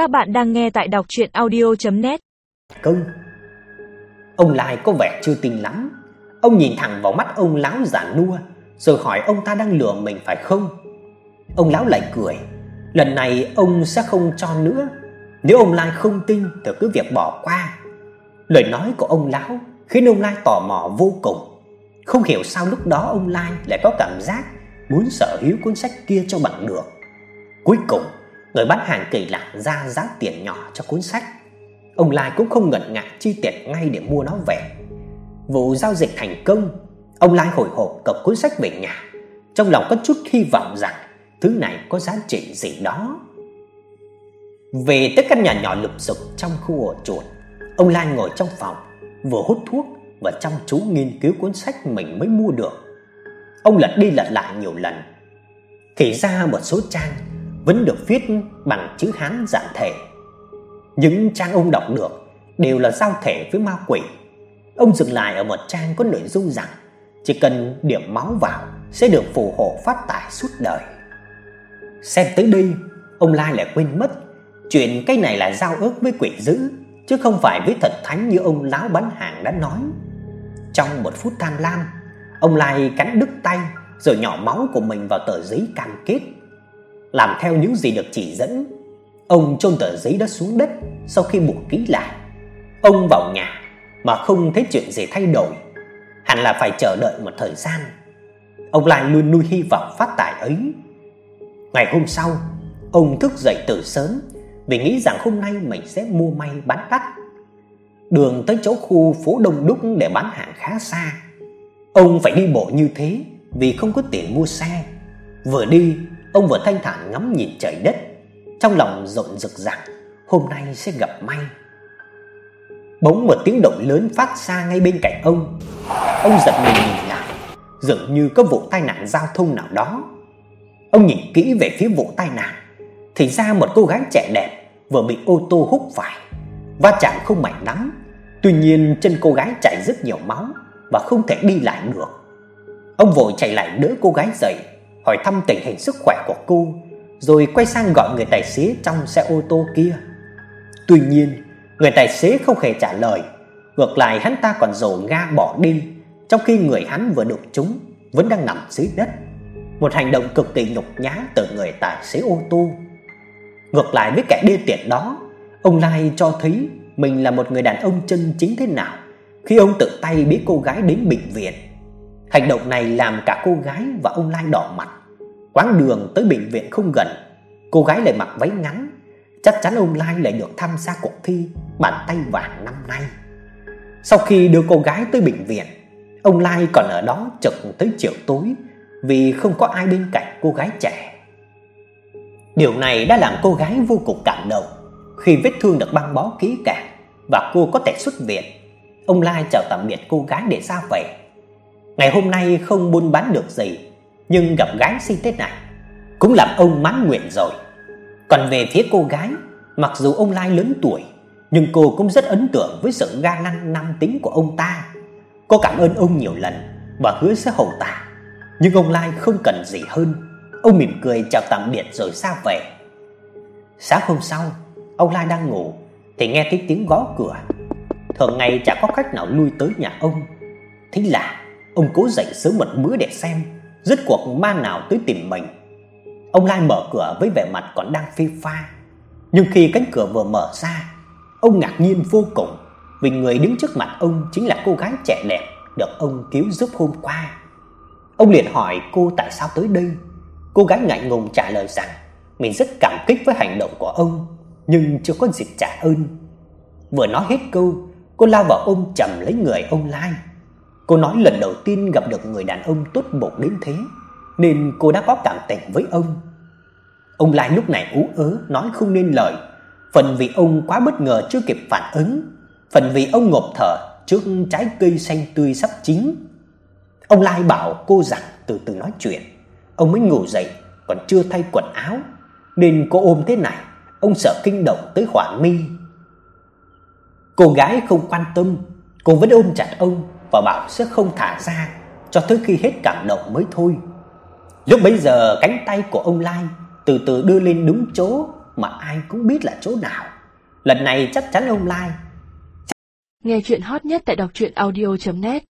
Các bạn đang nghe tại đọc audio net. Công Ông Lai có vẻ chưa tin lắm. Ông nhìn thẳng vào mắt ông lão già nua, Rồi hỏi ông ta đang lừa mình phải không? Ông lão lại cười. Lần này ông sẽ không cho nữa. Nếu ông Lai không tin thì cứ việc bỏ qua. Lời nói của ông lão khiến ông Lai tò mò vô cùng. Không hiểu sao lúc đó ông Lai lại có cảm giác Muốn sở hữu cuốn sách kia cho bằng được. Cuối cùng người bán hàng kỳ lạ ra giá tiền nhỏ cho cuốn sách. Ông Lai cũng không ngần ngại chi tiền ngay để mua nó về. Vụ giao dịch thành công, ông Lai hồi hộp cầm cuốn sách về nhà, trong lòng có chút hy vọng rằng thứ này có giá trị gì đó. Về tới căn nhà nhỏ lụp xụp trong khu ổ chuột, ông Lai ngồi trong phòng, vừa hút thuốc và chăm chú nghiên cứu cuốn sách mình mới mua được. Ông lật đi lật lại nhiều lần, thì ra một số trang vẫn được viết bằng chữ Hán giản thể. Những trang ông đọc được đều là giao thể với ma quỷ. Ông dừng lại ở một trang có nội dung rằng chỉ cần điểm máu vào sẽ được phù hộ phát tài suốt đời. Xem tới đây, ông Lai lại quên mất chuyện cái này là giao ước với quỷ dữ chứ không phải với thần thánh như ông lão bán hàng đã nói. Trong một phút tham lam, ông Lai cắn đứt tay rồi nhỏ máu của mình vào tờ giấy cam kết làm theo những gì được chỉ dẫn. Ông chôn tờ giấy đó xuống đất sau khi buộc kỹ lại. Ông vào nhà mà không thấy chuyện gì thay đổi, hẳn là phải chờ đợi một thời gian. Ông lại luôn nuôi hy vọng phát tài ấy. Ngày hôm sau, ông thức dậy từ sớm vì nghĩ rằng hôm nay mình sẽ mua may bán đắt. Đường tới chỗ khu phố đông đúc để bán hàng khá xa. Ông phải đi bộ như thế vì không có tiền mua xe. Vừa đi Ông vừa thanh thản ngắm nhìn trời đất, trong lòng rộn rực rằng hôm nay sẽ gặp may. Bỗng một tiếng động lớn phát ra ngay bên cạnh ông. Ông giật mình nhìn lại, dường như có vụ tai nạn giao thông nào đó. Ông nhìn kỹ về phía vụ tai nạn, thì ra một cô gái trẻ đẹp vừa bị ô tô húc phải. Va chạm không mạnh lắm, tuy nhiên chân cô gái chảy rất nhiều máu và không thể đi lại được. Ông vội chạy lại đỡ cô gái dậy hỏi thăm tình hình sức khỏe của cô, rồi quay sang gọi người tài xế trong xe ô tô kia. Tuy nhiên, người tài xế không hề trả lời, ngược lại hắn ta còn rồ ga bỏ đi, trong khi người hắn vừa đụng trúng vẫn đang nằm dưới đất. Một hành động cực kỳ nhục nhã từ người tài xế ô tô. Ngược lại với kẻ đê tiện đó, ông Lai cho thấy mình là một người đàn ông chân chính thế nào khi ông tự tay bế cô gái đến bệnh viện. Hành động này làm cả cô gái và ông Lai đỏ mặt. Quãng đường tới bệnh viện không gần, cô gái lại mặc váy ngắn, chắc chắn ông Lai lại được tham gia cuộc thi bàn tay vàng năm nay. Sau khi đưa cô gái tới bệnh viện, ông Lai còn ở đó trực tới chiều tối vì không có ai bên cạnh cô gái trẻ. Điều này đã làm cô gái vô cùng cảm động khi vết thương được băng bó kỹ càng và cô có thể xuất viện. Ông Lai chào tạm biệt cô gái để ra về. Ngày hôm nay không buôn bán được gì, nhưng gặp gái xinh thế này cũng làm ông mãn nguyện rồi. Còn về phía cô gái, mặc dù ông Lai lớn tuổi, nhưng cô cũng rất ấn tượng với sự ga lăng nam tính của ông ta. Cô cảm ơn ông nhiều lần và hứa sẽ hầu tạ. Nhưng ông Lai không cần gì hơn. Ông mỉm cười chào tạm biệt rồi ra về. Sáng hôm sau, ông Lai đang ngủ thì nghe thấy tiếng gõ cửa. Thường ngày chả có khách nào lui tới nhà ông. Thế là ông cố dậy sớm một bữa để xem rốt cuộc ma nào tới tìm mình. Ông Lai mở cửa với vẻ mặt còn đang phi pha, nhưng khi cánh cửa vừa mở ra, ông ngạc nhiên vô cùng vì người đứng trước mặt ông chính là cô gái trẻ đẹp được ông cứu giúp hôm qua. Ông liền hỏi cô tại sao tới đây. Cô gái ngại ngùng trả lời rằng mình rất cảm kích với hành động của ông, nhưng chưa có dịp trả ơn. Vừa nói hết câu, cô lao vào ôm chầm lấy người ông Lai. Cô nói lần đầu tiên gặp được người đàn ông tốt bụng đến thế, nên cô đã có cảm tình với ông. Ông Lai lúc này ú ớ nói không nên lời, phần vì ông quá bất ngờ chưa kịp phản ứng, phần vì ông ngộp thở trước trái cây xanh tươi sắp chín. Ông Lai bảo cô rằng từ từ nói chuyện, ông mới ngủ dậy còn chưa thay quần áo, nên cô ôm thế này, ông sợ kinh động tới Hỏa Mi. Cô gái không quan tâm, cô vẫn ôm chặt ông và bảo sẽ không thả ra cho tới khi hết cảm động mới thôi. Lúc bấy giờ, cánh tay của ông Lai từ từ đưa lên đúng chỗ mà ai cũng biết là chỗ nào. Lần này chắc chắn ông Lai. Nghe chuyện hot nhất tại đọc truyện audio net